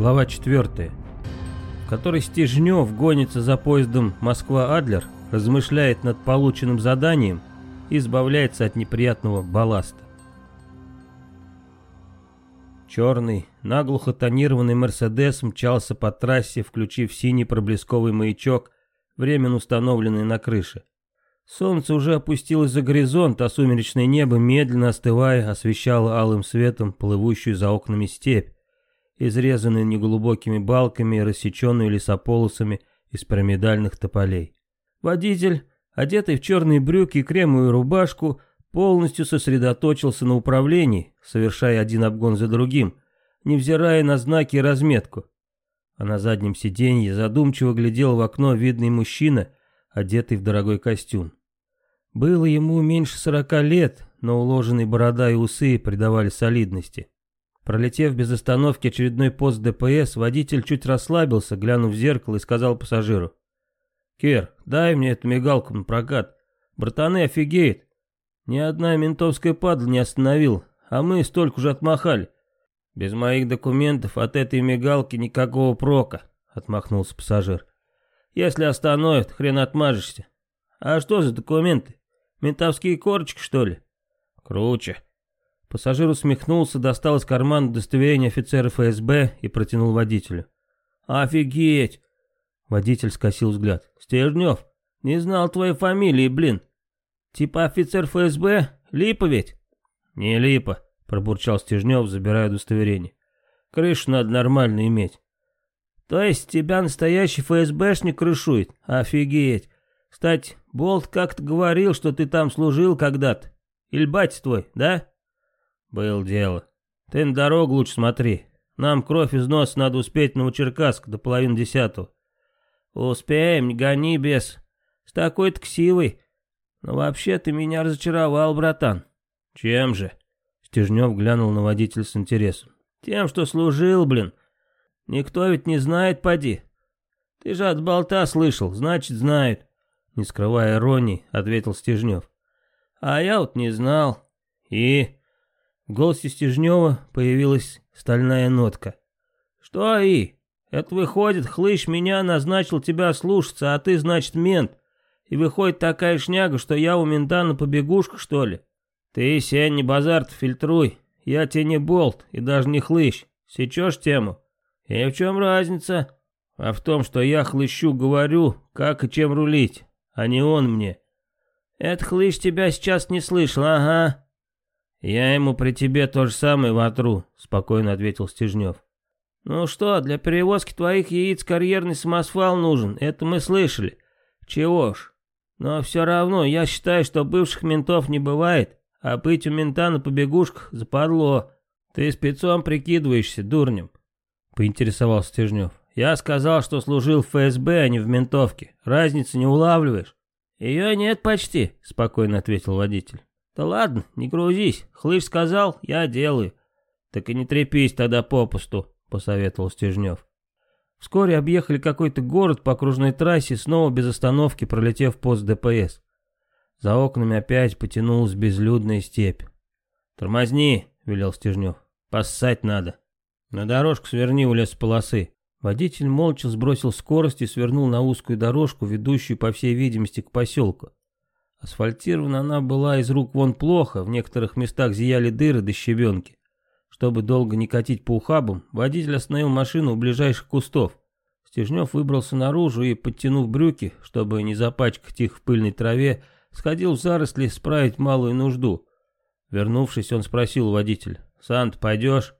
Глава 4. В которой Стежнев гонится за поездом Москва-Адлер, размышляет над полученным заданием и избавляется от неприятного балласта. Черный, наглухо тонированный «Мерседес» мчался по трассе, включив синий проблесковый маячок, временно установленный на крыше. Солнце уже опустилось за горизонт, а сумеречное небо, медленно остывая, освещало алым светом плывущую за окнами степь, изрезанные неглубокими балками и рассеченные лесополосами из пирамидальных тополей. Водитель, одетый в черные брюки и кремовую рубашку, полностью сосредоточился на управлении, совершая один обгон за другим, невзирая на знаки и разметку. А на заднем сиденье задумчиво глядел в окно видный мужчина, одетый в дорогой костюм. Было ему меньше сорока лет, но уложенные борода и усы придавали солидности. Пролетев без остановки очередной пост ДПС, водитель чуть расслабился, глянув в зеркало и сказал пассажиру. "Кир, дай мне эту мигалку на прокат. Братаны офигеют. Ни одна ментовская падла не остановил, а мы столько уже отмахали. Без моих документов от этой мигалки никакого прока», — отмахнулся пассажир. «Если остановят, хрен отмажешься. А что за документы? Ментовские корочки, что ли?» «Круче», Пассажир усмехнулся, достал из кармана удостоверение офицера ФСБ и протянул водителю. «Офигеть!» Водитель скосил взгляд. «Стержнев, не знал твоей фамилии, блин. Типа офицер ФСБ? Липа ведь?» «Не липа», — пробурчал Стержнев, забирая удостоверение. «Крышу надо нормально иметь». «То есть тебя настоящий ФСБшник крышует? Офигеть! Кстати, Болт как-то говорил, что ты там служил когда-то. Или батя твой, да?» «Был дело. Ты на дорогу лучше смотри. Нам кровь из носа надо успеть на Черкасск до половины десятого». «Успеем, не гони, без. С такой-то ксивой. Но вообще ты меня разочаровал, братан». «Чем же?» Стежнев глянул на водителя с интересом. «Тем, что служил, блин. Никто ведь не знает, поди. Ты же от болта слышал, значит, знают». Не скрывая иронии, ответил Стежнев. «А я вот не знал». «И?» В голосе Стежнева появилась стальная нотка. «Что, И? Это выходит, хлыщ меня назначил тебя слушаться, а ты, значит, мент. И выходит такая шняга, что я у мента на побегушках, что ли? Ты, Сень, не базар фильтруй. Я тебе не болт и даже не хлыщ. Сечешь тему? И в чем разница? А в том, что я хлыщу говорю, как и чем рулить, а не он мне. Это хлыщ тебя сейчас не слышал, ага. «Я ему при тебе то же самое вотру», — спокойно ответил Стежнев. «Ну что, для перевозки твоих яиц карьерный самосвал нужен, это мы слышали. Чего ж. Но все равно, я считаю, что бывших ментов не бывает, а быть у мента на побегушках западло. Ты спецом прикидываешься, дурнем», — поинтересовался Стежнев. «Я сказал, что служил в ФСБ, а не в ментовке. Разницы не улавливаешь?» «Ее нет почти», — спокойно ответил водитель. «Да ладно, не грузись. Хлыш сказал, я делаю». «Так и не трепись тогда попусту», — посоветовал Стежнев. Вскоре объехали какой-то город по окружной трассе, снова без остановки пролетев пост ДПС. За окнами опять потянулась безлюдная степь. «Тормозни», — велел Стежнев. «Поссать надо. На дорожку сверни у лесополосы». Водитель молча сбросил скорость и свернул на узкую дорожку, ведущую, по всей видимости, к поселку. Асфальтирована она была из рук вон плохо, в некоторых местах зияли дыры до щебенки. Чтобы долго не катить по ухабам, водитель остановил машину у ближайших кустов. Стежнев выбрался наружу и, подтянув брюки, чтобы не запачкать их в пыльной траве, сходил в заросли справить малую нужду. Вернувшись, он спросил у водителя, «Сант, пойдешь?»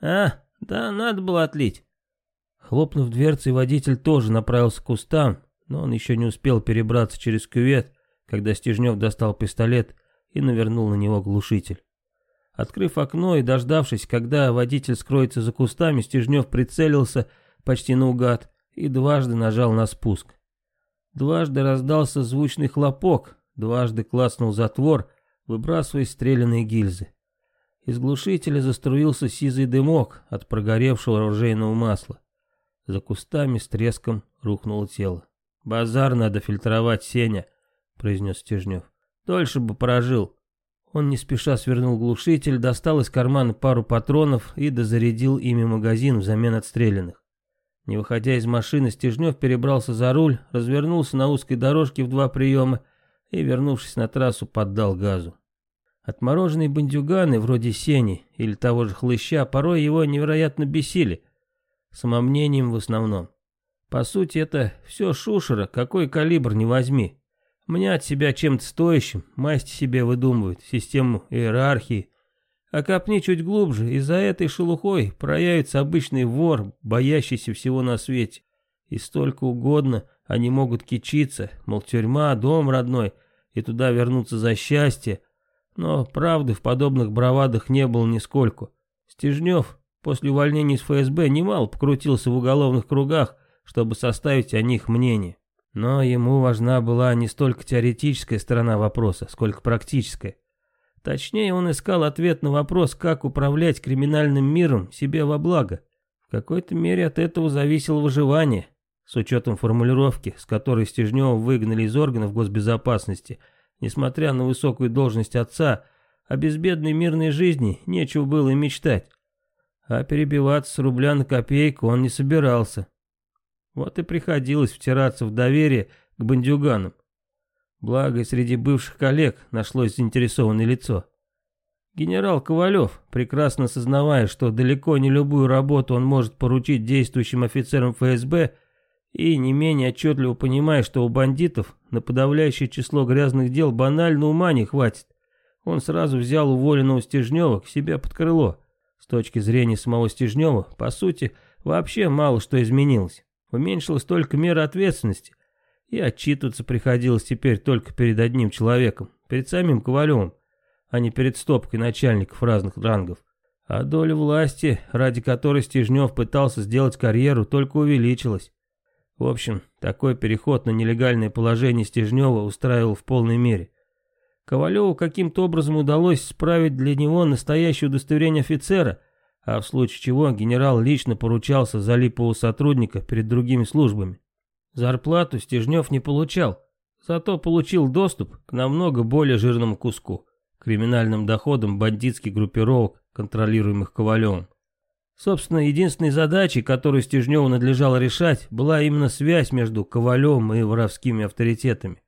«А, да, надо было отлить». Хлопнув дверцей, водитель тоже направился к кустам, но он еще не успел перебраться через кювет, когда Стежнев достал пистолет и навернул на него глушитель. Открыв окно и дождавшись, когда водитель скроется за кустами, Стежнев прицелился почти наугад и дважды нажал на спуск. Дважды раздался звучный хлопок, дважды клацнул затвор, выбрасывая стрелянные гильзы. Из глушителя заструился сизый дымок от прогоревшего оружейного масла. За кустами с треском рухнуло тело. «Базар надо фильтровать, Сеня», — произнес Стежнев. «Дольше бы прожил». Он не спеша свернул глушитель, достал из кармана пару патронов и дозарядил ими магазин взамен отстрелянных. Не выходя из машины, Стежнев перебрался за руль, развернулся на узкой дорожке в два приема и, вернувшись на трассу, поддал газу. Отмороженные бандюганы, вроде Сени или того же Хлыща, порой его невероятно бесили. Самомнением в основном. По сути, это все шушера, какой калибр не возьми. Мне себя чем-то стоящим масть себе выдумывает, систему иерархии. А копни чуть глубже, и за этой шелухой проявится обычный вор, боящийся всего на свете. И столько угодно они могут кичиться, мол, тюрьма, дом родной, и туда вернуться за счастье. Но правды в подобных бравадах не было нисколько. Стежнев после увольнения из ФСБ немало покрутился в уголовных кругах, чтобы составить о них мнение. Но ему важна была не столько теоретическая сторона вопроса, сколько практическая. Точнее, он искал ответ на вопрос, как управлять криминальным миром себе во благо. В какой-то мере от этого зависело выживание, с учетом формулировки, с которой Стежнева выгнали из органов госбезопасности, несмотря на высокую должность отца, о безбедной мирной жизни нечего было и мечтать. А перебиваться с рубля на копейку он не собирался. Вот и приходилось втираться в доверие к бандюганам. Благо, среди бывших коллег нашлось заинтересованное лицо. Генерал Ковалев, прекрасно сознавая, что далеко не любую работу он может поручить действующим офицерам ФСБ, и не менее отчетливо понимая, что у бандитов на подавляющее число грязных дел банально ума не хватит, он сразу взял уволенного Стежнева к себе под крыло. С точки зрения самого Стежнева, по сути, вообще мало что изменилось. Уменьшилась только мера ответственности, и отчитываться приходилось теперь только перед одним человеком, перед самим Ковалевым, а не перед стопкой начальников разных рангов. А доля власти, ради которой Стежнев пытался сделать карьеру, только увеличилась. В общем, такой переход на нелегальное положение Стежнева устраивал в полной мере. Ковалеву каким-то образом удалось справить для него настоящее удостоверение офицера – а в случае чего генерал лично поручался за липового сотрудника перед другими службами. Зарплату Стежнев не получал, зато получил доступ к намного более жирному куску – криминальным доходам бандитских группировок, контролируемых Ковалевым. Собственно, единственной задачей, которую Стежневу надлежало решать, была именно связь между Ковалевым и воровскими авторитетами.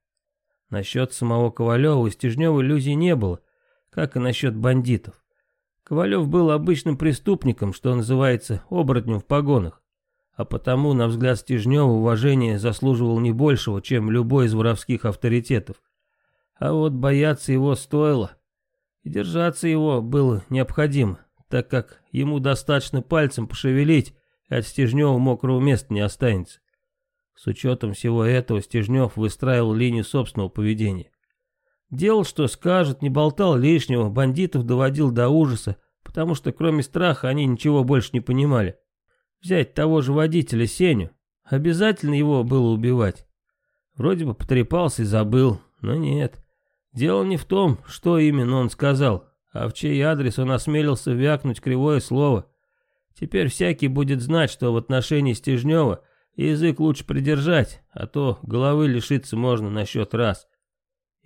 Насчет самого Ковалева у Стежнева иллюзий не было, как и насчет бандитов. Ковалев был обычным преступником, что называется, оборотнем в погонах, а потому, на взгляд Стежнева, уважение заслуживал не большего, чем любой из воровских авторитетов. А вот бояться его стоило. И держаться его было необходимо, так как ему достаточно пальцем пошевелить, и от Стежнева мокрого места не останется. С учетом всего этого Стежнев выстраивал линию собственного поведения. Делал, что скажет, не болтал лишнего, бандитов доводил до ужаса, потому что кроме страха они ничего больше не понимали. Взять того же водителя Сеню, обязательно его было убивать. Вроде бы потрепался и забыл, но нет. Дело не в том, что именно он сказал, а в чей адрес он осмелился вякнуть кривое слово. Теперь всякий будет знать, что в отношении Стежнева язык лучше придержать, а то головы лишиться можно насчет раз.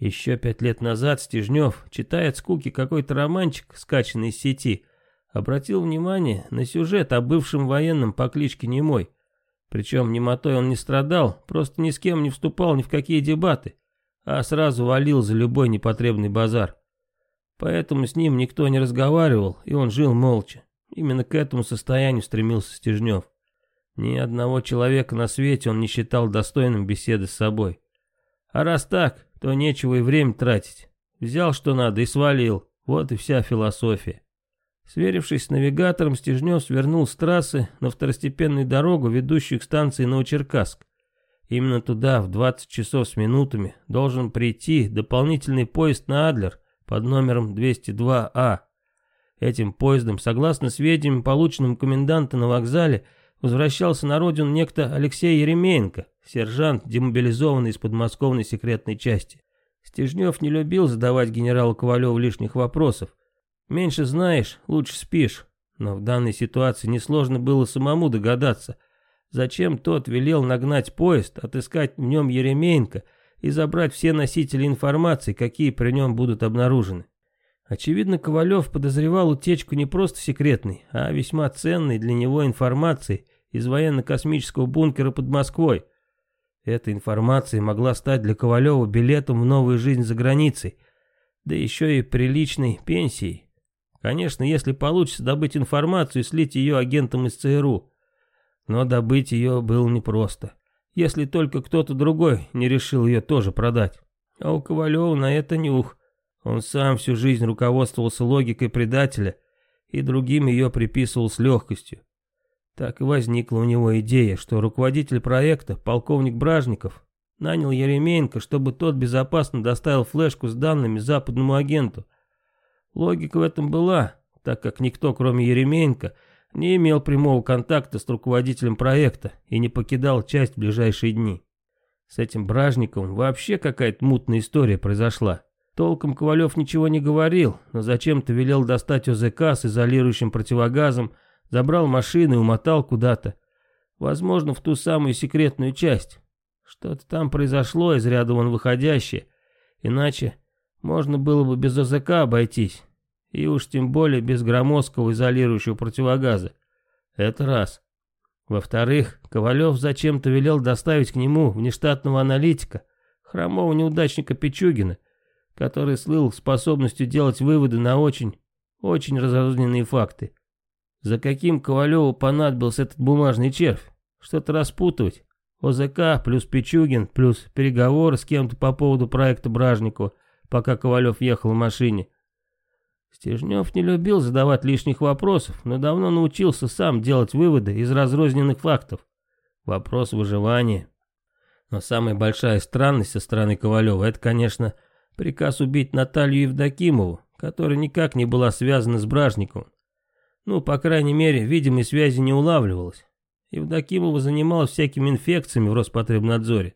Еще пять лет назад Стежнев, читая от скуки какой-то романчик, скачанный из сети, обратил внимание на сюжет о бывшем военном по кличке Немой. Причем немотой он не страдал, просто ни с кем не вступал ни в какие дебаты, а сразу валил за любой непотребный базар. Поэтому с ним никто не разговаривал, и он жил молча. Именно к этому состоянию стремился Стежнев. Ни одного человека на свете он не считал достойным беседы с собой. А раз так, то нечего и время тратить. Взял, что надо, и свалил. Вот и вся философия. Сверившись с навигатором, Стежнев свернул с трассы на второстепенную дорогу, ведущую к станции Новочеркасск. Именно туда в 20 часов с минутами должен прийти дополнительный поезд на Адлер под номером 202А. А. Этим поездом, согласно сведениям, полученным коменданта на вокзале, возвращался на родину некто Алексей Еремеенко, сержант, демобилизованный из подмосковной секретной части. Стежнев не любил задавать генералу Ковалеву лишних вопросов. Меньше знаешь, лучше спишь. Но в данной ситуации несложно было самому догадаться, зачем тот велел нагнать поезд, отыскать в нем Еремеенко и забрать все носители информации, какие при нем будут обнаружены. Очевидно, Ковалев подозревал утечку не просто секретной, а весьма ценной для него информации из военно-космического бункера под Москвой – эта информация могла стать для Ковалева билетом в новую жизнь за границей, да еще и приличной пенсией. Конечно, если получится добыть информацию и слить ее агентам из ЦРУ. Но добыть ее было непросто, если только кто-то другой не решил ее тоже продать. А у Ковалева на это нюх. Он сам всю жизнь руководствовался логикой предателя и другим ее приписывал с легкостью. Так и возникла у него идея, что руководитель проекта, полковник Бражников, нанял Еременко, чтобы тот безопасно доставил флешку с данными западному агенту. Логика в этом была, так как никто, кроме Еременко, не имел прямого контакта с руководителем проекта и не покидал часть в ближайшие дни. С этим Бражниковым вообще какая-то мутная история произошла. Толком Ковалев ничего не говорил, но зачем-то велел достать ОЗК с изолирующим противогазом, Забрал машины и умотал куда-то. Возможно, в ту самую секретную часть. Что-то там произошло из ряда вон выходящее. Иначе можно было бы без ОЗК обойтись. И уж тем более без громоздкого изолирующего противогаза. Это раз. Во-вторых, Ковалев зачем-то велел доставить к нему внештатного аналитика, хромого неудачника Пичугина, который слыл способностью делать выводы на очень, очень разрозненные факты. За каким Ковалеву понадобился этот бумажный червь? Что-то распутывать? ОЗК плюс Пичугин плюс переговоры с кем-то по поводу проекта Бражнику, пока Ковалев ехал в машине. Стежнев не любил задавать лишних вопросов, но давно научился сам делать выводы из разрозненных фактов. Вопрос выживания. Но самая большая странность со стороны Ковалева – это, конечно, приказ убить Наталью Евдокимову, которая никак не была связана с Бражниковым. Ну, по крайней мере, видимой связи не улавливалось. Евдокимова занималась всякими инфекциями в Роспотребнадзоре.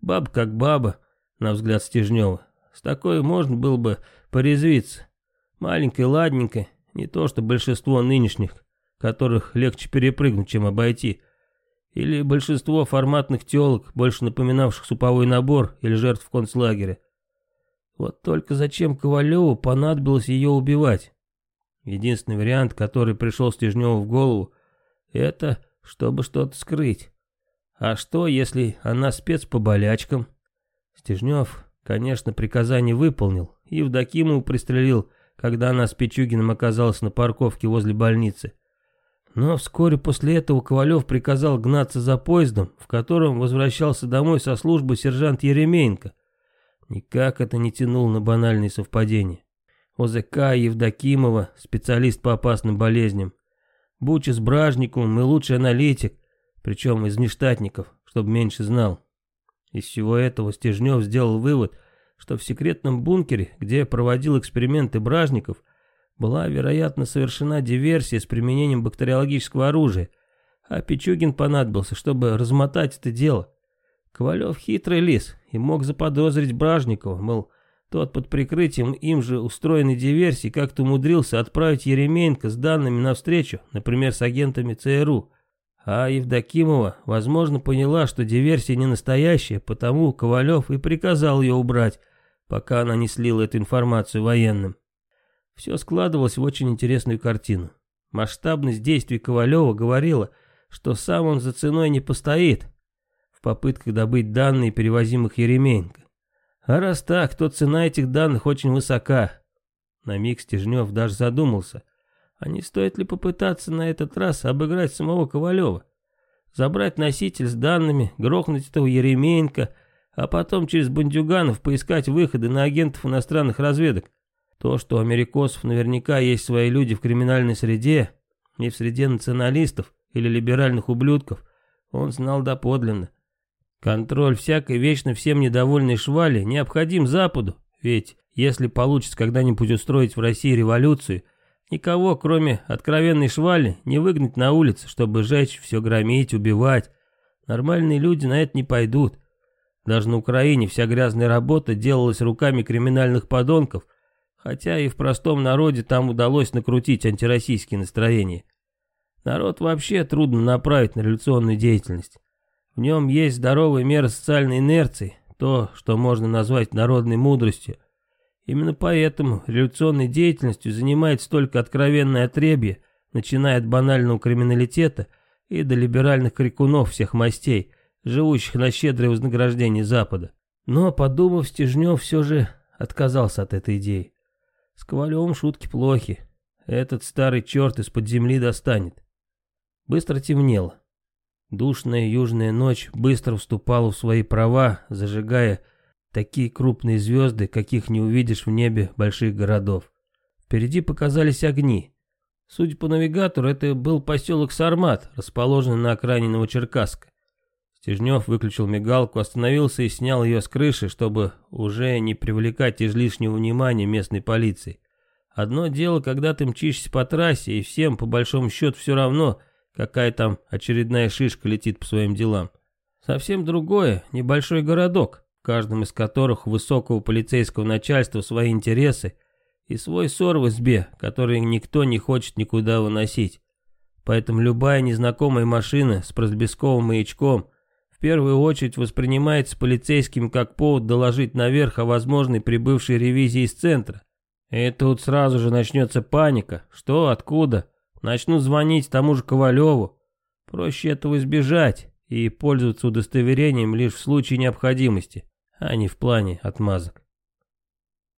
Баб, как баба, на взгляд Стежнева. С такой можно было бы порезвиться. Маленькой, ладненькой, не то что большинство нынешних, которых легче перепрыгнуть, чем обойти. Или большинство форматных телок, больше напоминавших суповой набор или жертв концлагеря. Вот только зачем Ковалеву понадобилось ее убивать? Единственный вариант, который пришел Стежневу в голову, это чтобы что-то скрыть. А что, если она спец по болячкам? Стежнев, конечно, приказание выполнил и Евдокимову пристрелил, когда она с Пичугиным оказалась на парковке возле больницы. Но вскоре после этого Ковалев приказал гнаться за поездом, в котором возвращался домой со службы сержант Еремеенко. Никак это не тянуло на банальные совпадения. ОЗК Евдокимова, специалист по опасным болезням, Буча с Бражником и лучший аналитик, причем из нештатников, чтобы меньше знал. Из всего этого Стежнев сделал вывод, что в секретном бункере, где проводил эксперименты Бражников, была, вероятно, совершена диверсия с применением бактериологического оружия, а Пичугин понадобился, чтобы размотать это дело. Ковалев хитрый лис и мог заподозрить Бражникова, мол, тот под прикрытием им же устроенной диверсии как-то умудрился отправить Еременко с данными навстречу, например, с агентами ЦРУ. А Евдокимова, возможно, поняла, что диверсия не настоящая, потому Ковалев и приказал ее убрать, пока она не слила эту информацию военным. Все складывалось в очень интересную картину. Масштабность действий Ковалева говорила, что сам он за ценой не постоит в попытках добыть данные перевозимых Еременко. А раз так, то цена этих данных очень высока. На миг Стежнев даже задумался, а не стоит ли попытаться на этот раз обыграть самого Ковалева? Забрать носитель с данными, грохнуть этого Еремеенко, а потом через бандюганов поискать выходы на агентов иностранных разведок. То, что у америкосов наверняка есть свои люди в криминальной среде, не в среде националистов или либеральных ублюдков, он знал доподлинно. Контроль всякой вечно всем недовольной швали необходим Западу, ведь если получится когда-нибудь устроить в России революцию, никого, кроме откровенной швали, не выгнать на улицу, чтобы жечь, все громить, убивать. Нормальные люди на это не пойдут. Даже на Украине вся грязная работа делалась руками криминальных подонков, хотя и в простом народе там удалось накрутить антироссийские настроения. Народ вообще трудно направить на революционную деятельность. В нем есть здоровая мера социальной инерции, то, что можно назвать народной мудростью. Именно поэтому революционной деятельностью занимается только откровенное отребье, начиная от банального криминалитета и до либеральных крикунов всех мастей, живущих на щедрое вознаграждение Запада. Но, подумав, Стежнев все же отказался от этой идеи. С Ковалевым шутки плохи. Этот старый черт из-под земли достанет. Быстро темнело. Душная южная ночь быстро вступала в свои права, зажигая такие крупные звезды, каких не увидишь в небе больших городов. Впереди показались огни. Судя по навигатору, это был поселок Сармат, расположенный на окраине Новочеркасска. Стежнев выключил мигалку, остановился и снял ее с крыши, чтобы уже не привлекать излишнего внимания местной полиции. Одно дело, когда ты мчишься по трассе, и всем, по большому счету, все равно – Какая там очередная шишка летит по своим делам. Совсем другое, небольшой городок, в каждом из которых высокого полицейского начальства свои интересы и свой ссор в избе, который никто не хочет никуда выносить. Поэтому любая незнакомая машина с прозбесковым маячком в первую очередь воспринимается полицейским как повод доложить наверх о возможной прибывшей ревизии из центра. И тут сразу же начнется паника, что, откуда, начнут звонить тому же Ковалеву. Проще этого избежать и пользоваться удостоверением лишь в случае необходимости, а не в плане отмазок.